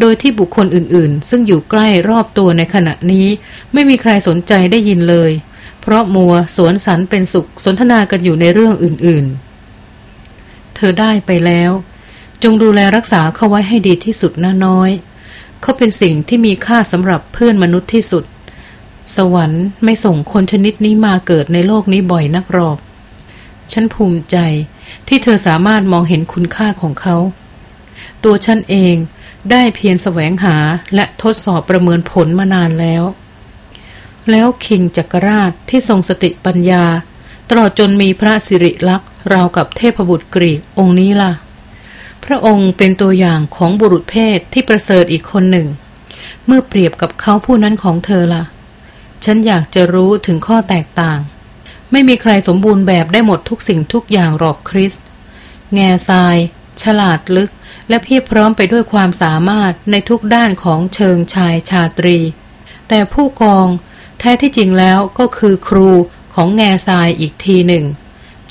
โดยที่บุคคลอื่นๆ ซึ่งอยู่ใกล้รอบตัวในขณะนี้ ไม่มีใครสนใจได้ยินเลย เพราะมัวสวนสันเป็นสุขสนทนากันอยู่ในเรื่องอื่นๆ เธอได้ไปแล้ว จงดูแลรักษาเขาไว้ให้ดีที่สุดน้าน้อย เขาเป็นสิ่งที่มีค่าสำหรับเพื่อนมนุษย์ที่สุด สวรรค์ไม่ส่งคนชนิดนี้มาเกิดในโลกนี้บ่อยนักหรอก ฉันภูมิใจที่เธอสามารถมองเห็นคุณค่าของเขา ตัวฉันเองได้เพียรแสวงหาและทดสอบประเมินผลมานานแล้ว แล้วคิงจักรราชที่ทรงสติปัญญา ตลอดจนมีพระสิริลักษ์ราวกับเทพบุตรกรีกองค์นี้ล่ะ พระองค์เป็นตัวอย่างของบุรุษเพศที่ประเสริฐอีกคนหนึ่ง เมื่อเปรียบกับเขาผู้นั้นของเธอล่ะ ฉันอยากจะรู้ถึงข้อแตกต่าง ไม่มีใครสมบูรณ์แบบได้หมดทุกสิ่งทุกอย่างหรอกคริส แง่ทราย ฉลาดลึก และเพียบพร้อมไปด้วยความสามารถในทุกด้านของเชิงชายชาตรี แต่ผู้กองแท้ที่จริงแล้วก็คือครูของแง่ทรายอีกทีหนึ่ง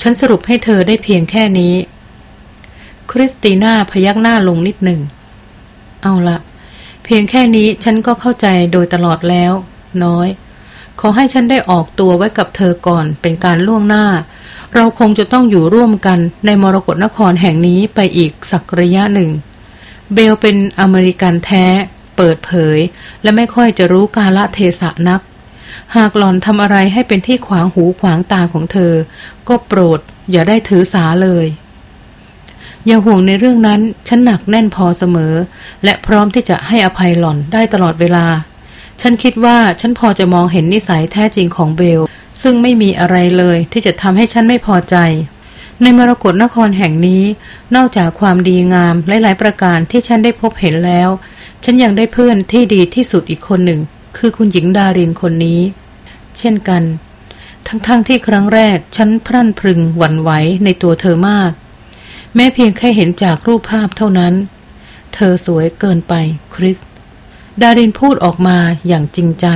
ฉันสรุปให้เธอได้เพียงแค่นี้ ริสติน่าพยักหน้าลงนิดหนึ่ง เอาละเพียงแค่นี้ฉันก็เข้าใจโดยตลอดแล้ว น้อย ขอให้ฉันได้ออกตัวไว้กับเธอก่อนเป็นการล่วงหน้า เราคงจะต้องอยู่ร่วมกันในมรกรนครแห่งนี้ไปอีกสักระยะหนึ่ง เบลเป็นอเมริกันแท้ เปิดเผย และไม่ค่อยจะรู้กาละเทศะนัก หากหล่อนทำอะไรให้เป็นที่ขวางหูขวางตาของเธอ ก็โปรดอย่าได้ถือสาเลย อย่าห่วงในเรื่องนั้น ฉันหนักแน่นพอเสมอ และพร้อมที่จะให้อภัยหล่อนได้ตลอดเวลา ฉันคิดว่าฉันพอจะมองเห็นนิสัยแท้จริงของเบล ซึ่งไม่มีอะไรเลยที่จะทำให้ฉันไม่พอใจ ในมรกรนครแห่งนี้ นอกจากความดีงามหลาย ๆ ประการที่ฉันได้พบเห็นแล้ว ฉันยังได้เพื่อนที่ดีที่สุดอีกคนหนึ่ง คือคุณหญิงดารินคนนี้ เช่นกัน ทั้งๆทที่ครั้งแรกฉันพรั่นพรึงหวั่นไหวในตัวเธอมาก แม้เพียงแค่เห็นจากรูปภาพเท่านั้น เธอสวยเกินไปคริส ดารินพูดออกมาอย่างจริงใจ